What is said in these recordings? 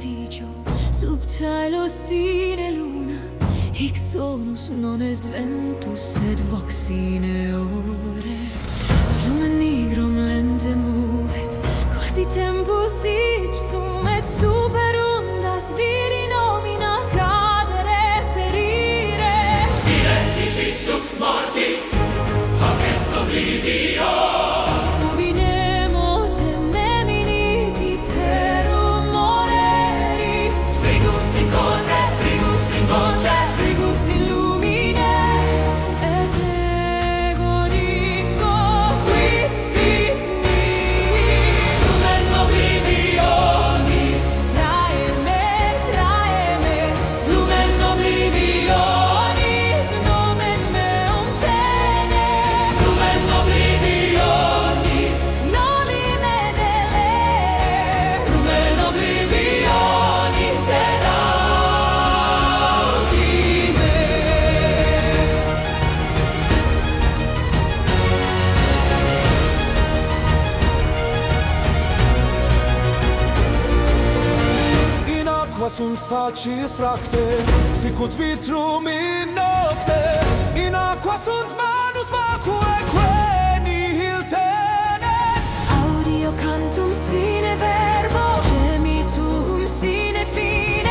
vestigio subtilo sine luna hic sonus non est ventus sed voxine ore sunt facis fracte Sicut vitrum in nocte. In aqua sunt manus vacue que nihil tenet Audio cantum sine verbo Gemitum sine fine.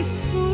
peaceful.